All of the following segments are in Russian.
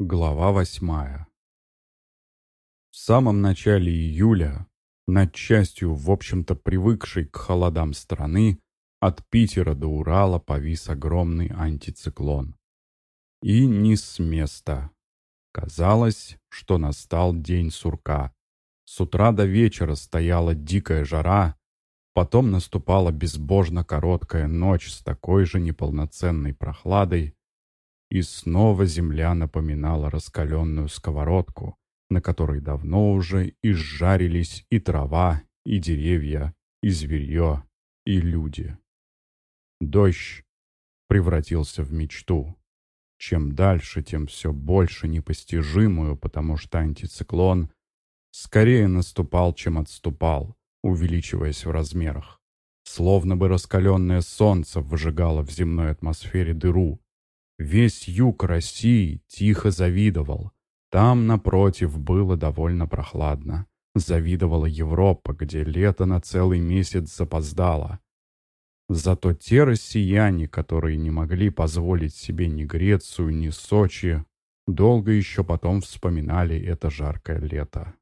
Глава восьмая В самом начале июля, над частью, в общем-то, привыкшей к холодам страны, от Питера до Урала повис огромный антициклон. И не с места. Казалось, что настал день сурка. С утра до вечера стояла дикая жара, потом наступала безбожно короткая ночь с такой же неполноценной прохладой, и снова земля напоминала раскаленную сковородку, на которой давно уже изжарились и трава, и деревья, и зверье, и люди. Дождь превратился в мечту. Чем дальше, тем все больше непостижимую, потому что антициклон скорее наступал, чем отступал, увеличиваясь в размерах. Словно бы раскаленное солнце выжигало в земной атмосфере дыру, Весь юг России тихо завидовал. Там, напротив, было довольно прохладно. Завидовала Европа, где лето на целый месяц запоздало. Зато те россияне, которые не могли позволить себе ни Грецию, ни Сочи, долго еще потом вспоминали это жаркое лето.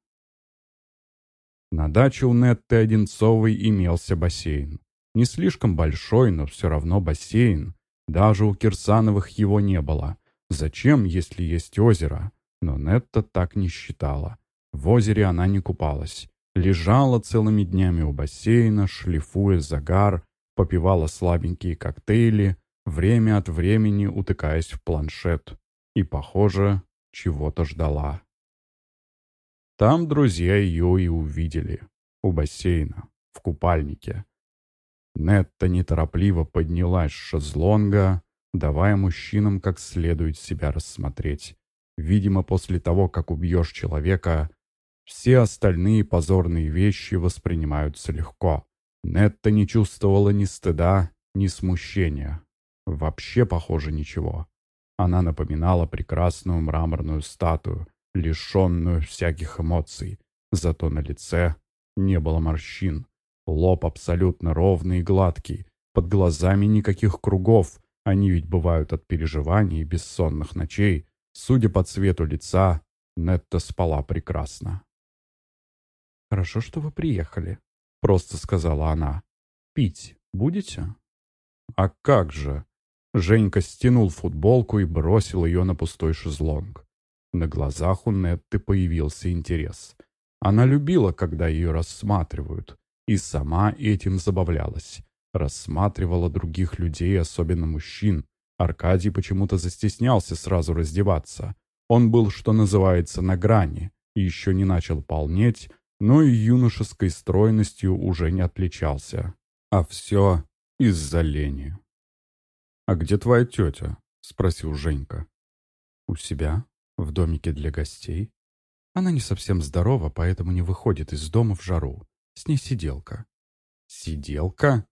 На даче у Нетты Одинцовой имелся бассейн. Не слишком большой, но все равно бассейн, даже у Кирсановых его не было. Зачем, если есть озеро? Но Нетта так не считала. В озере она не купалась. Лежала целыми днями у бассейна, шлифуя загар, попивала слабенькие коктейли, время от времени утыкаясь в планшет. И, похоже, чего-то ждала. Там друзья ее и увидели. У бассейна, в купальнике. Нетта неторопливо поднялась с шезлонга, давая мужчинам как следует себя рассмотреть. Видимо, после того, как убьешь человека, все остальные позорные вещи воспринимаются легко. Нетта не чувствовала ни стыда, ни смущения. Вообще, похоже, ничего. Она напоминала прекрасную мраморную статую, лишенную всяких эмоций. Зато на лице не было морщин. Лоб абсолютно ровный и гладкий, под глазами никаких кругов, они ведь бывают от переживаний и бессонных ночей. Судя по цвету лица, Нетта спала прекрасно. «Хорошо, что вы приехали», — просто сказала она. «Пить будете?» «А как же?» Женька стянул футболку и бросил ее на пустой шезлонг. На глазах у Нетты появился интерес. Она любила, когда ее рассматривают. И сама этим забавлялась. Рассматривала других людей, особенно мужчин. Аркадий почему-то застеснялся сразу раздеваться. Он был, что называется, на грани, и еще не начал полнеть, но и юношеской стройностью уже не отличался. А все из-за лени. «А где твоя тетя?» — спросил Женька. «У себя, в домике для гостей. Она не совсем здорова, поэтому не выходит из дома в жару. С ней сиделка. Сиделка?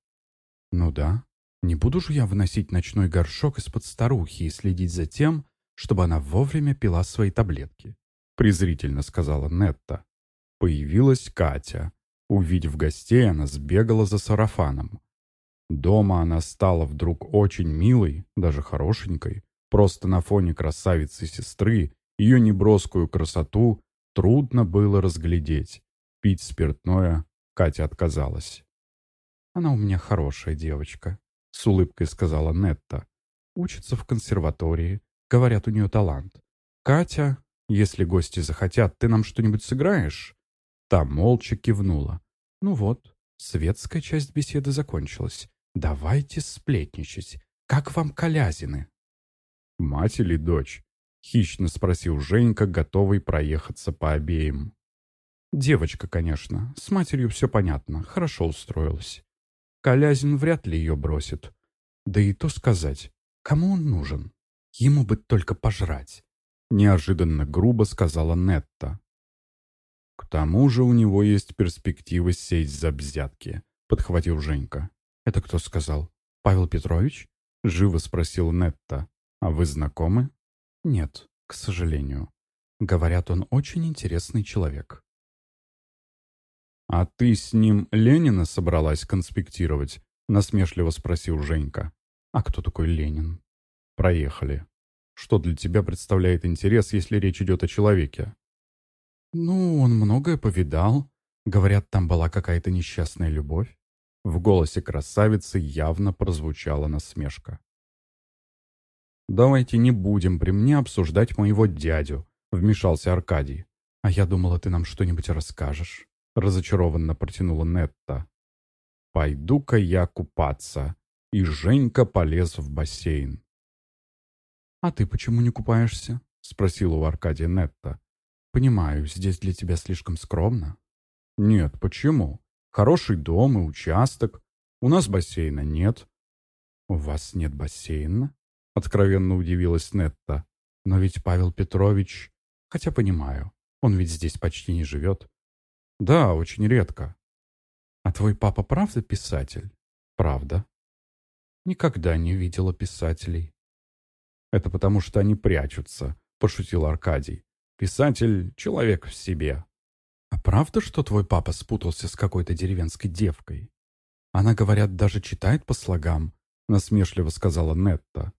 Ну да. Не буду же я выносить ночной горшок из-под старухи и следить за тем, чтобы она вовремя пила свои таблетки. Презрительно сказала Нетта. Появилась Катя. Увидев гостей, она сбегала за сарафаном. Дома она стала вдруг очень милой, даже хорошенькой. Просто на фоне красавицы сестры ее неброскую красоту трудно было разглядеть. Пить спиртное Катя отказалась. «Она у меня хорошая девочка», — с улыбкой сказала Нетта. «Учится в консерватории. Говорят, у нее талант. Катя, если гости захотят, ты нам что-нибудь сыграешь?» Та молча кивнула. «Ну вот, светская часть беседы закончилась. Давайте сплетничать. Как вам колязины?» «Мать или дочь?» — хищно спросил Женька, готовый проехаться по обеим. Девочка, конечно. С матерью все понятно. Хорошо устроилась. Колязин вряд ли ее бросит. Да и то сказать. Кому он нужен? Ему бы только пожрать. Неожиданно грубо сказала Нетта. К тому же у него есть перспектива сесть за взятки, подхватил Женька. Это кто сказал? Павел Петрович? Живо спросил Нетта. А вы знакомы? Нет, к сожалению. Говорят, он очень интересный человек. «А ты с ним Ленина собралась конспектировать?» — насмешливо спросил Женька. «А кто такой Ленин?» «Проехали». Что для тебя представляет интерес, если речь идет о человеке?» «Ну, он многое повидал. Говорят, там была какая-то несчастная любовь». В голосе красавицы явно прозвучала насмешка. «Давайте не будем при мне обсуждать моего дядю», — вмешался Аркадий. «А я думала, ты нам что-нибудь расскажешь», — разочарованно протянула Нетта. «Пойду-ка я купаться». И Женька полез в бассейн. «А ты почему не купаешься?» — спросила у Аркадия Нетта. «Понимаю, здесь для тебя слишком скромно». «Нет, почему? Хороший дом и участок. У нас бассейна нет». «У вас нет бассейна?» — откровенно удивилась Нетта. «Но ведь Павел Петрович... Хотя понимаю, он ведь здесь почти не живет». «Да, очень редко». «А твой папа правда писатель?» «Правда». «Никогда не видела писателей». «Это потому, что они прячутся», — пошутил Аркадий. «Писатель — человек в себе». «А правда, что твой папа спутался с какой-то деревенской девкой? Она, говорят, даже читает по слогам», — насмешливо сказала Нетта.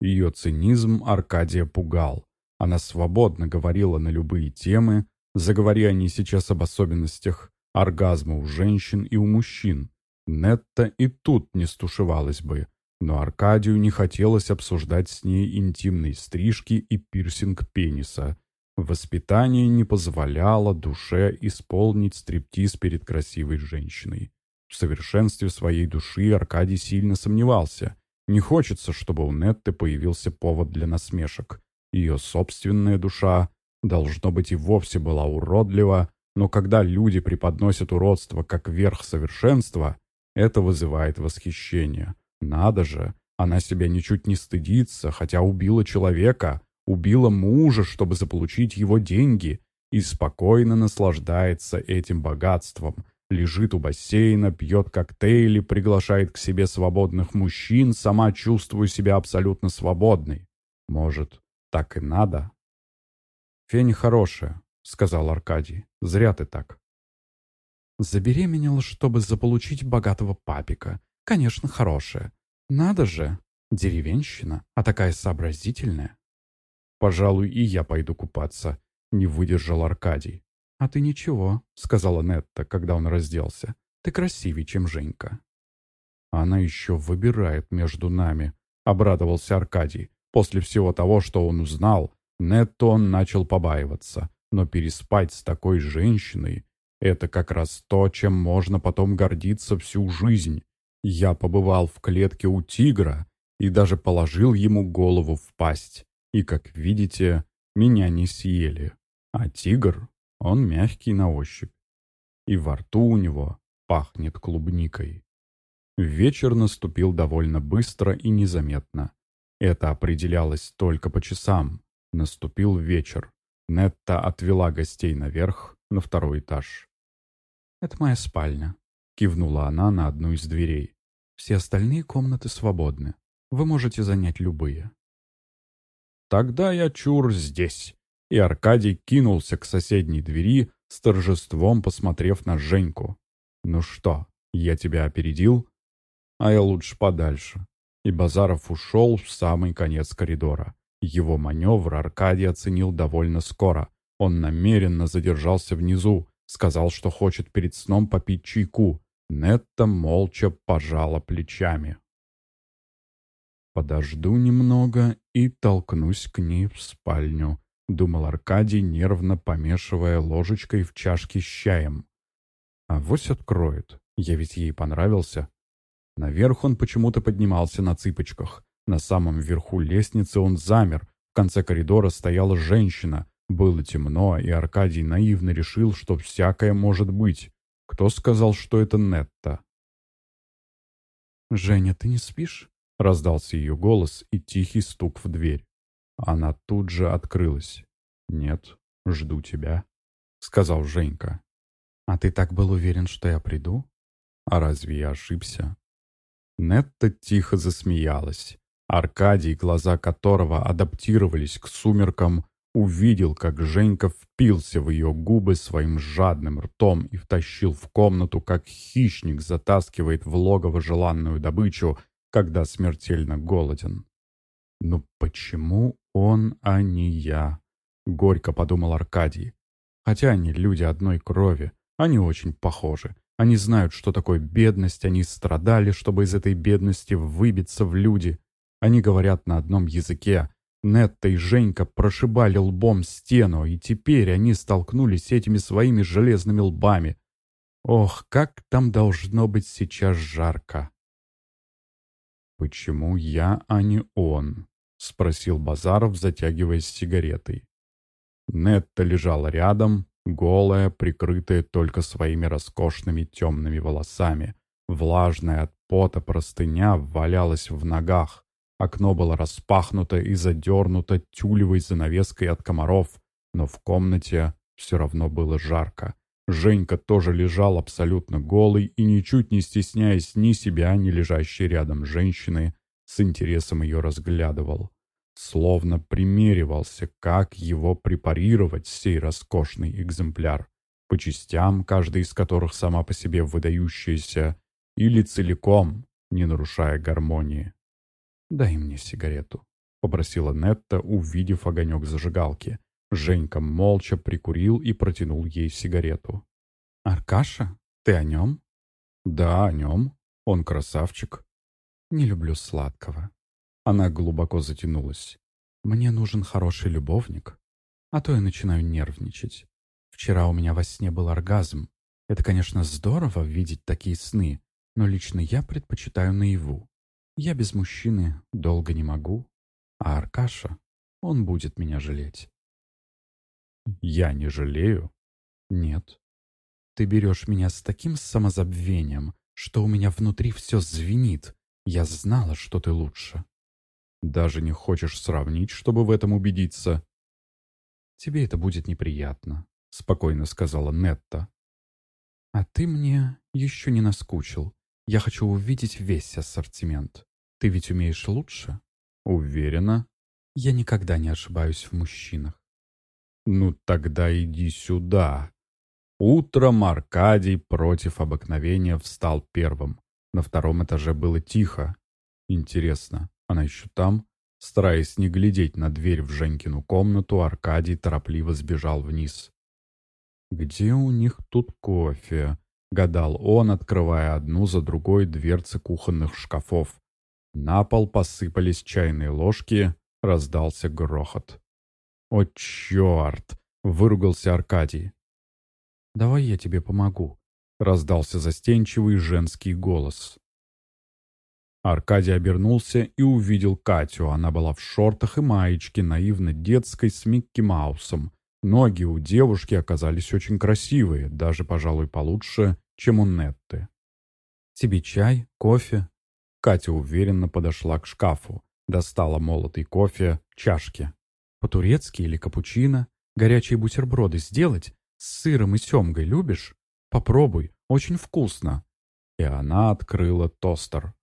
Ее цинизм Аркадия пугал. Она свободно говорила на любые темы, заговори они сейчас об особенностях оргазма у женщин и у мужчин. Нетта и тут не стушевалась бы, но Аркадию не хотелось обсуждать с ней интимные стрижки и пирсинг пениса. Воспитание не позволяло душе исполнить стриптиз перед красивой женщиной. В совершенстве своей души Аркадий сильно сомневался. Не хочется, чтобы у Нетты появился повод для насмешек. Ее собственная душа, должно быть, и вовсе была уродлива, но когда люди преподносят уродство как верх совершенства, это вызывает восхищение. Надо же, она себя ничуть не стыдится, хотя убила человека, убила мужа, чтобы заполучить его деньги, и спокойно наслаждается этим богатством. Лежит у бассейна, пьет коктейли, приглашает к себе свободных мужчин, сама чувствуя себя абсолютно свободной. Может, так и надо? «Феня хорошая», — сказал Аркадий. «Зря ты так». Забеременела, чтобы заполучить богатого папика. Конечно, хорошая. Надо же, деревенщина, а такая сообразительная. Пожалуй, и я пойду купаться, не выдержал Аркадий. А ты ничего, сказала Нетта, когда он разделся. Ты красивее, чем Женька. Она еще выбирает между нами, обрадовался Аркадий. После всего того, что он узнал, Нетту он начал побаиваться. Но переспать с такой женщиной — это как раз то, чем можно потом гордиться всю жизнь. Я побывал в клетке у тигра и даже положил ему голову в пасть. И, как видите, меня не съели. А тигр, он мягкий на ощупь. И во рту у него пахнет клубникой. Вечер наступил довольно быстро и незаметно. Это определялось только по часам. Наступил вечер. Нетта отвела гостей наверх, на второй этаж. «Это моя спальня», Кивнула она на одну из дверей. «Все остальные комнаты свободны. Вы можете занять любые». «Тогда я чур здесь». И Аркадий кинулся к соседней двери, с торжеством посмотрев на Женьку. «Ну что, я тебя опередил?» «А я лучше подальше». И Базаров ушел в самый конец коридора. Его маневр Аркадий оценил довольно скоро. Он намеренно задержался внизу, сказал, что хочет перед сном попить чайку, Нетта молча пожала плечами. «Подожду немного и толкнусь к ней в спальню», — думал Аркадий, нервно помешивая ложечкой в чашке с чаем. «А вось откроет. Я ведь ей понравился». Наверх он почему-то поднимался на цыпочках. На самом верху лестницы он замер. В конце коридора стояла женщина. Было темно, и Аркадий наивно решил, что всякое может быть. Кто сказал, что это Нетта? «Женя, ты не спишь?» — раздался ее голос и тихий стук в дверь. Она тут же открылась. «Нет, жду тебя», — сказал Женька. «А ты так был уверен, что я приду?» «А разве я ошибся?» Нетта тихо засмеялась. Аркадий, глаза которого адаптировались к сумеркам, увидел, как Женька впился в ее губы своим жадным ртом и втащил в комнату, как хищник затаскивает в логово желанную добычу, когда смертельно голоден. Но почему Он, а не я», — горько подумал Аркадий. «Хотя они люди одной крови, они очень похожи. Они знают, что такое бедность, они страдали, чтобы из этой бедности выбиться в люди. Они говорят на одном языке. Нетта и Женька прошибали лбом стену, и теперь они столкнулись этими своими железными лбами. Ох, как там должно быть сейчас жарко. «Почему я, а не он?» — спросил Базаров, затягиваясь сигаретой. Нетта лежала рядом, голая, прикрытая только своими роскошными темными волосами. Влажная от пота простыня валялась в ногах. Окно было распахнуто и задернуто тюлевой занавеской от комаров, но в комнате все равно было жарко. Женька тоже лежал абсолютно голый и, ничуть не стесняясь ни себя, ни лежащей рядом женщины, с интересом ее разглядывал словно примеривался, как его препарировать, сей роскошный экземпляр, по частям, каждая из которых сама по себе выдающаяся, или целиком, не нарушая гармонии. «Дай мне сигарету», — попросила Нетта, увидев огонек зажигалки. Женька молча прикурил и протянул ей сигарету. «Аркаша, ты о нем?» «Да, о нем. Он красавчик». «Не люблю сладкого», она глубоко затянулась. «Мне нужен хороший любовник, а то я начинаю нервничать. Вчера у меня во сне был оргазм. Это, конечно, здорово видеть такие сны, но лично я предпочитаю наяву. Я без мужчины долго не могу, а Аркаша, он будет меня жалеть». «Я не жалею?» «Нет. Ты берешь меня с таким самозабвением, что у меня внутри все звенит. Я знала, что ты лучше. Даже не хочешь сравнить, чтобы в этом убедиться?» «Тебе это будет неприятно», — спокойно сказала Нетта. «А ты мне еще не наскучил. Я хочу увидеть весь ассортимент. Ты ведь умеешь лучше?» «Уверена?» «Я никогда не ошибаюсь в мужчинах». «Ну тогда иди сюда». Утром Аркадий против обыкновения встал первым. На втором этаже было тихо. Интересно, она еще там? Стараясь не глядеть на дверь в Женькину комнату, Аркадий торопливо сбежал вниз. «Где у них тут кофе?» — гадал он, открывая одну за другой дверцы кухонных шкафов. На пол посыпались чайные ложки, раздался грохот. «О, черт!» — выругался Аркадий. «Давай я тебе помогу», — раздался застенчивый женский голос. Аркадий обернулся и увидел Катю. Она была в шортах и маечке, наивно детской, с Микки Маусом. Ноги у девушки оказались очень красивые, даже, пожалуй, получше, чем у Нетты. «Тебе чай? Кофе?» Катя уверенно подошла к шкафу, достала молотый кофе, чашки. «По-турецки или капучино? Горячие бутерброды сделать? С сыром и семгой любишь? Попробуй, очень вкусно!» И она открыла тостер.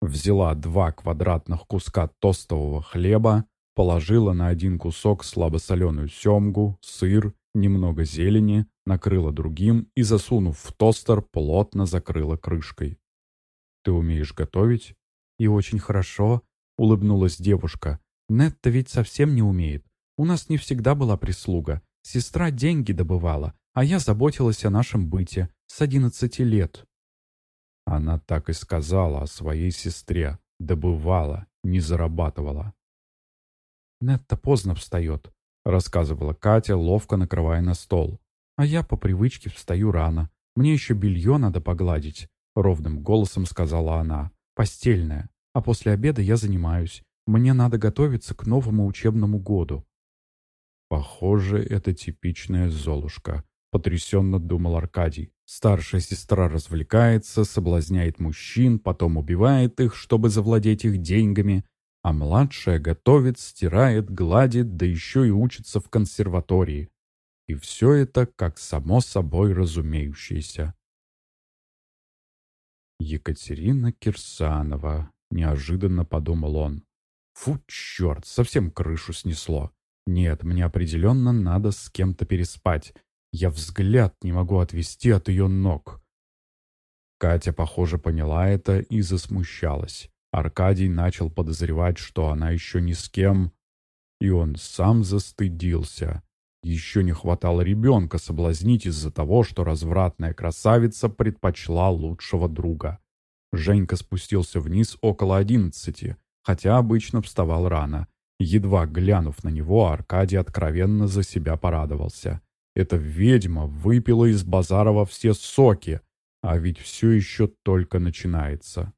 Взяла два квадратных куска тостового хлеба, положила на один кусок слабосоленую семгу, сыр, немного зелени, накрыла другим и, засунув в тостер, плотно закрыла крышкой. «Ты умеешь готовить?» «И очень хорошо», — улыбнулась девушка. «Нетта ведь совсем не умеет. У нас не всегда была прислуга. Сестра деньги добывала, а я заботилась о нашем быте с одиннадцати лет». Она так и сказала о своей сестре. Добывала, не зарабатывала. «Нетта поздно встает», — рассказывала Катя, ловко накрывая на стол. «А я по привычке встаю рано. Мне еще белье надо погладить», — ровным голосом сказала она. «Постельное. А после обеда я занимаюсь. Мне надо готовиться к новому учебному году». «Похоже, это типичная Золушка», — потрясенно думал Аркадий. Старшая сестра развлекается, соблазняет мужчин, потом убивает их, чтобы завладеть их деньгами, а младшая готовит, стирает, гладит, да еще и учится в консерватории. И все это как само собой разумеющееся. Екатерина Кирсанова, неожиданно подумал он. Фу, черт, совсем крышу снесло. Нет, мне определенно надо с кем-то переспать. Я взгляд не могу отвести от ее ног. Катя, похоже, поняла это и засмущалась. Аркадий начал подозревать, что она еще ни с кем... И он сам застыдился. Еще не хватало ребенка соблазнить из-за того, что развратная красавица предпочла лучшего друга. Женька спустился вниз около одиннадцати, хотя обычно вставал рано. Едва глянув на него, Аркадий откровенно за себя порадовался. Эта ведьма выпила из Базарова все соки, а ведь все еще только начинается.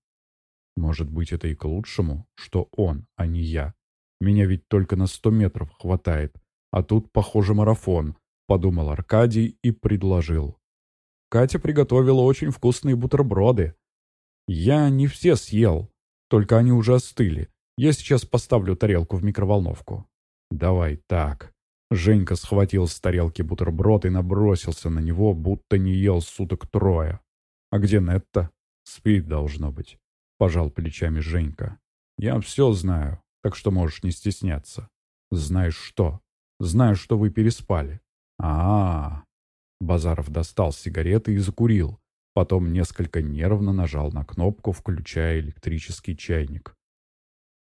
Может быть, это и к лучшему, что он, а не я. Меня ведь только на сто метров хватает, а тут, похоже, марафон, подумал Аркадий и предложил. Катя приготовила очень вкусные бутерброды. Я не все съел, только они уже остыли. Я сейчас поставлю тарелку в микроволновку. Давай так. Женька схватил с тарелки бутерброд и набросился на него, будто не ел суток трое. «А где Нетта?» «Спит, должно быть», — пожал плечами Женька. «Я все знаю, так что можешь не стесняться». «Знаешь что?» Знаю, что вы переспали». А, -а, а Базаров достал сигареты и закурил. Потом несколько нервно нажал на кнопку, включая электрический чайник.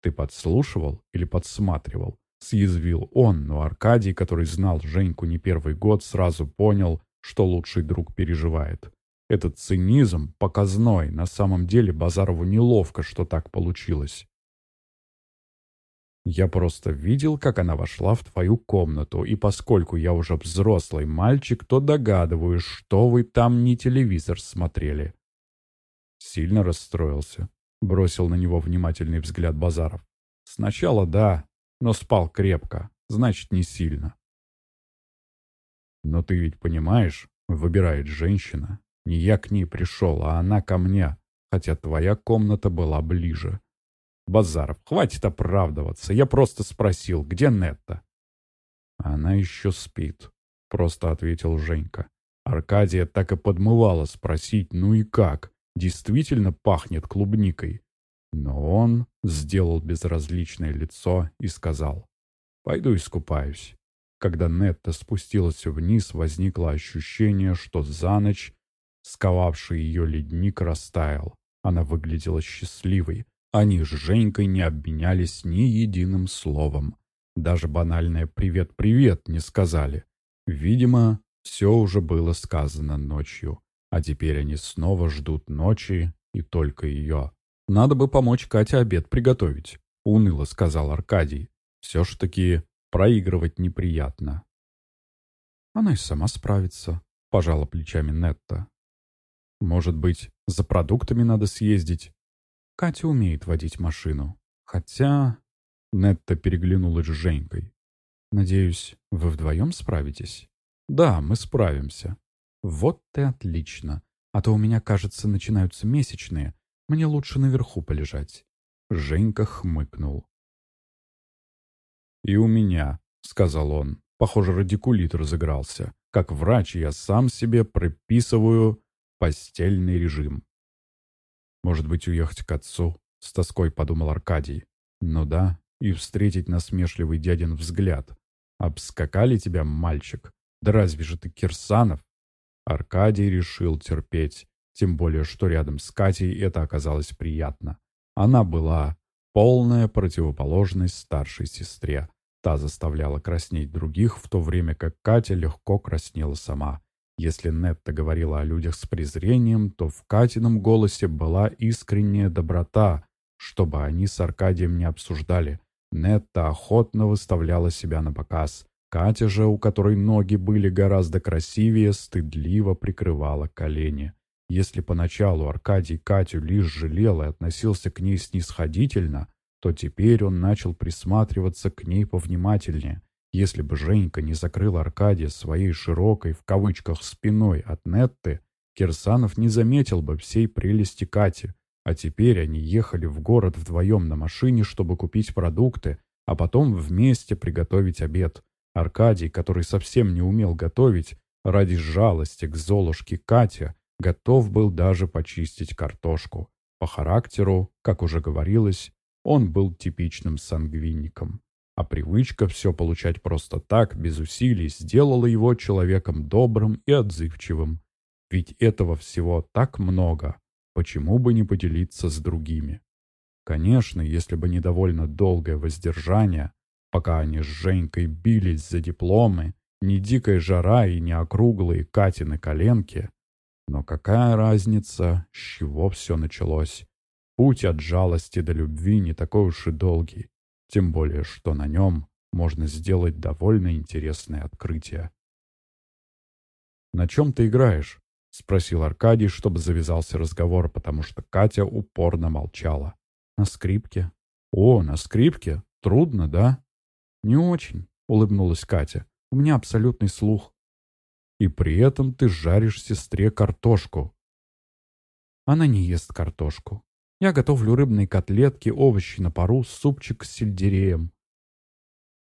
«Ты подслушивал или подсматривал?» Съязвил он, но Аркадий, который знал Женьку не первый год, сразу понял, что лучший друг переживает. Этот цинизм показной, на самом деле Базарову неловко, что так получилось. Я просто видел, как она вошла в твою комнату, и поскольку я уже взрослый мальчик, то догадываюсь, что вы там не телевизор смотрели». Сильно расстроился. Бросил на него внимательный взгляд Базаров. «Сначала да, но спал крепко, значит, не сильно». «Но ты ведь понимаешь, выбирает женщина. Не я к ней пришел, а она ко мне, хотя твоя комната была ближе. Базаров, хватит оправдываться. Я просто спросил, где Нетта? Она еще спит, просто ответил Женька. Аркадия так и подмывала спросить, ну и как, действительно пахнет клубникой. Но он сделал безразличное лицо и сказал, «Пойду искупаюсь». Когда Нетта спустилась вниз, возникло ощущение, что за ночь сковавший ее ледник растаял. Она выглядела счастливой, они с Женькой не обменялись ни единым словом. Даже банальное «привет-привет» не сказали. Видимо, все уже было сказано ночью. А теперь они снова ждут ночи и только ее. «Надо бы помочь Кате обед приготовить», — уныло сказал Аркадий. «Все ж таки проигрывать неприятно». «Она и сама справится», — пожала плечами Нетта. «Может быть, за продуктами надо съездить?» Катя умеет водить машину. Хотя...» Нетта переглянулась с Женькой. «Надеюсь, вы вдвоем справитесь?» «Да, мы справимся». «Вот ты отлично. А то у меня, кажется, начинаются месячные. Мне лучше наверху полежать». Женька хмыкнул. «И у меня», — сказал он. Похоже, радикулит разыгрался. Как врач я сам себе прописываю постельный режим. Может быть, уехать к отцу? С тоской подумал Аркадий. Ну да, и встретить насмешливый дядин взгляд. Обскакали тебя, мальчик? Да разве же ты Кирсанов? Аркадий решил терпеть. Тем более, что рядом с Катей это оказалось приятно. Она была полная противоположность старшей сестре. Та заставляла краснеть других, в то время как Катя легко краснела сама. Если Нетта говорила о людях с презрением, то в Катином голосе была искренняя доброта, чтобы они с Аркадием не обсуждали. Нетта охотно выставляла себя на показ. Катя же, у которой ноги были гораздо красивее, стыдливо прикрывала колени. Если поначалу Аркадий Катю лишь жалел и относился к ней снисходительно, то теперь он начал присматриваться к ней повнимательнее. Если бы Женька не закрыл Аркадия своей широкой, в кавычках, спиной от Нетты, Кирсанов не заметил бы всей прелести Кати. А теперь они ехали в город вдвоем на машине, чтобы купить продукты, а потом вместе приготовить обед. Аркадий, который совсем не умел готовить, ради жалости к Золушке Кате, готов был даже почистить картошку. По характеру, как уже говорилось, он был типичным сангвиником а привычка все получать просто так, без усилий, сделала его человеком добрым и отзывчивым. Ведь этого всего так много, почему бы не поделиться с другими? Конечно, если бы не довольно долгое воздержание, Пока они с Женькой бились за дипломы, не дикая жара и не округлые Катины коленки. Но какая разница, с чего все началось? Путь от жалости до любви не такой уж и долгий, тем более, что на нем можно сделать довольно интересное открытие. «На чем ты играешь?» — спросил Аркадий, чтобы завязался разговор, потому что Катя упорно молчала. «На скрипке». «О, на скрипке? Трудно, да?» «Не очень», — улыбнулась Катя. «У меня абсолютный слух». «И при этом ты жаришь сестре картошку». «Она не ест картошку. Я готовлю рыбные котлетки, овощи на пару, супчик с сельдереем».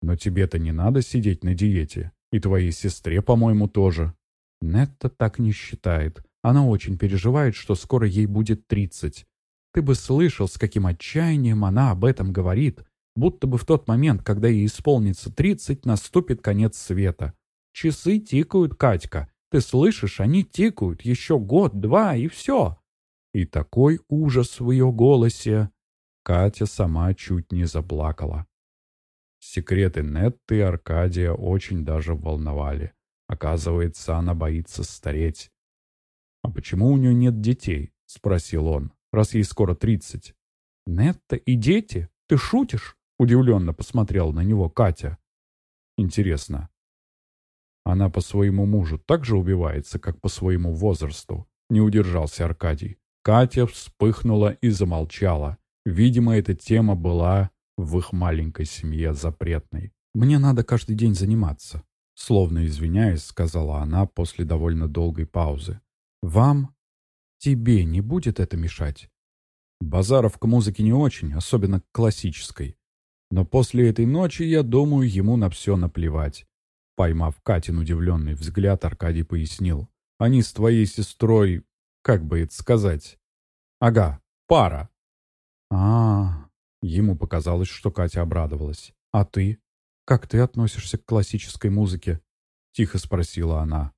«Но тебе-то не надо сидеть на диете. И твоей сестре, по-моему, тоже». Нетта так не считает. Она очень переживает, что скоро ей будет тридцать. Ты бы слышал, с каким отчаянием она об этом говорит будто бы в тот момент, когда ей исполнится тридцать, наступит конец света. Часы тикают, Катька. Ты слышишь, они тикают еще год-два, и все. И такой ужас в ее голосе. Катя сама чуть не заплакала. Секреты Нетты Аркадия очень даже волновали. Оказывается, она боится стареть. «А почему у нее нет детей?» — спросил он, раз ей скоро тридцать. «Нетта и дети? Ты шутишь?» Удивленно посмотрела на него Катя. Интересно, она по своему мужу так же убивается, как по своему возрасту? Не удержался Аркадий. Катя вспыхнула и замолчала. Видимо, эта тема была в их маленькой семье запретной. «Мне надо каждый день заниматься», — словно извиняясь, сказала она после довольно долгой паузы. «Вам? Тебе не будет это мешать?» Базаров к музыке не очень, особенно к классической. Но после этой ночи, я думаю, ему на все наплевать. Поймав Катин удивленный взгляд, Аркадий пояснил. Они с твоей сестрой, как бы это сказать... Ага, пара. а, -а, -а. Ему показалось, что Катя обрадовалась. «А ты? Как ты относишься к классической музыке?» Тихо спросила она.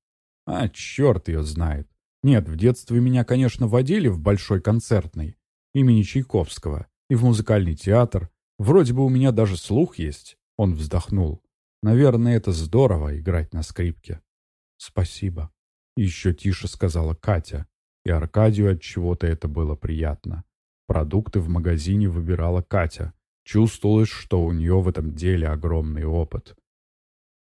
«А, черт ее знает. Нет, в детстве меня, конечно, водили в Большой концертный имени Чайковского и в музыкальный театр, Вроде бы у меня даже слух есть. Он вздохнул. Наверное, это здорово играть на скрипке. Спасибо. Еще тише сказала Катя. И Аркадию от чего-то это было приятно. Продукты в магазине выбирала Катя. Чувствовалось, что у нее в этом деле огромный опыт.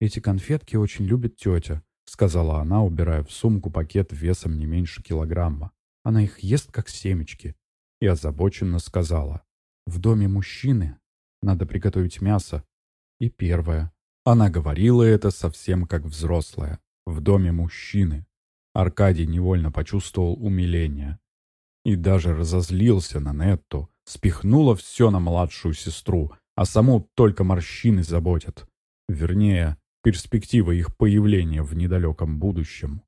«Эти конфетки очень любит тетя», — сказала она, убирая в сумку пакет весом не меньше килограмма. «Она их ест, как семечки». И озабоченно сказала. «В доме мужчины надо приготовить мясо. И первое. Она говорила это совсем как взрослая, в доме мужчины. Аркадий невольно почувствовал умиление. И даже разозлился на Нетту, спихнула все на младшую сестру, а саму только морщины заботят. Вернее, перспектива их появления в недалеком будущем.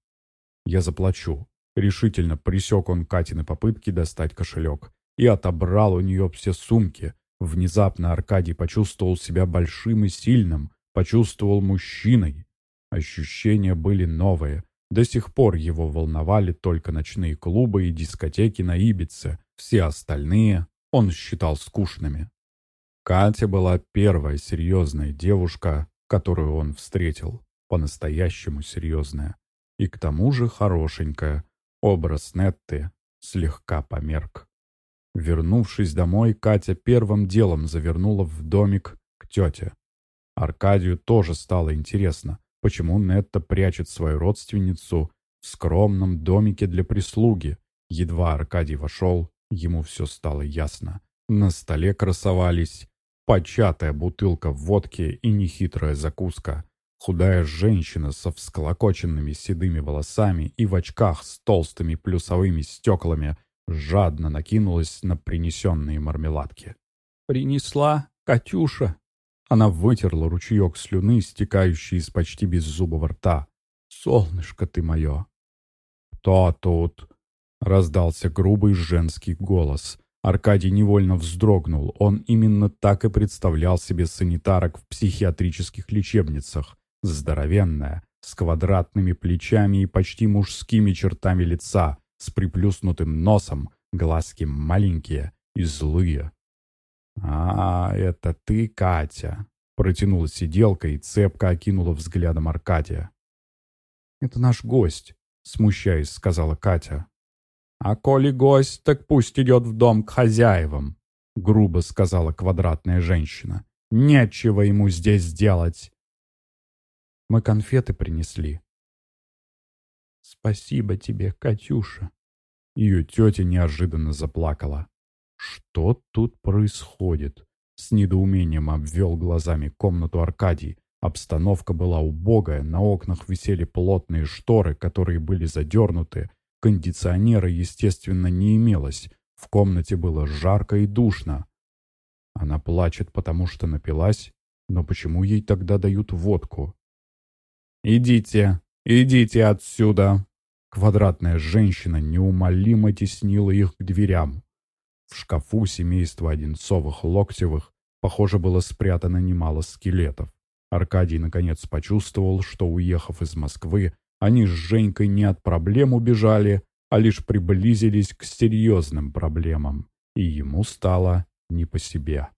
«Я заплачу», — решительно присек он Катины попытки достать кошелек и отобрал у нее все сумки, Внезапно Аркадий почувствовал себя большим и сильным, почувствовал мужчиной. Ощущения были новые. До сих пор его волновали только ночные клубы и дискотеки на Ибице. Все остальные он считал скучными. Катя была первая серьезная девушка, которую он встретил. По-настоящему серьезная. И к тому же хорошенькая. Образ Нетты слегка померк. Вернувшись домой, Катя первым делом завернула в домик к тете. Аркадию тоже стало интересно, почему Нетта прячет свою родственницу в скромном домике для прислуги. Едва Аркадий вошел, ему все стало ясно. На столе красовались початая бутылка водки и нехитрая закуска. Худая женщина со всклокоченными седыми волосами и в очках с толстыми плюсовыми стеклами жадно накинулась на принесенные мармеладки. «Принесла Катюша!» Она вытерла ручеек слюны, стекающий из почти беззубого рта. «Солнышко ты мое!» «Кто тут?» — раздался грубый женский голос. Аркадий невольно вздрогнул. Он именно так и представлял себе санитарок в психиатрических лечебницах. Здоровенная, с квадратными плечами и почти мужскими чертами лица, с приплюснутым носом, глазки маленькие и злые. «А, это ты, Катя!» Протянула сиделка и цепко окинула взглядом Аркадия. «Это наш гость», — смущаясь, сказала Катя. «А коли гость, так пусть идет в дом к хозяевам», — грубо сказала квадратная женщина. «Нечего ему здесь делать». «Мы конфеты принесли». «Спасибо тебе, Катюша». Ее тетя неожиданно заплакала. «Что тут происходит?» С недоумением обвел глазами комнату Аркадий. Обстановка была убогая, на окнах висели плотные шторы, которые были задернуты, кондиционера, естественно, не имелось, в комнате было жарко и душно. Она плачет, потому что напилась, но почему ей тогда дают водку? «Идите, идите отсюда!» Квадратная женщина неумолимо теснила их к дверям. В шкафу семейства Одинцовых-Локтевых, похоже, было спрятано немало скелетов. Аркадий наконец почувствовал, что, уехав из Москвы, они с Женькой не от проблем убежали, а лишь приблизились к серьезным проблемам, и ему стало не по себе.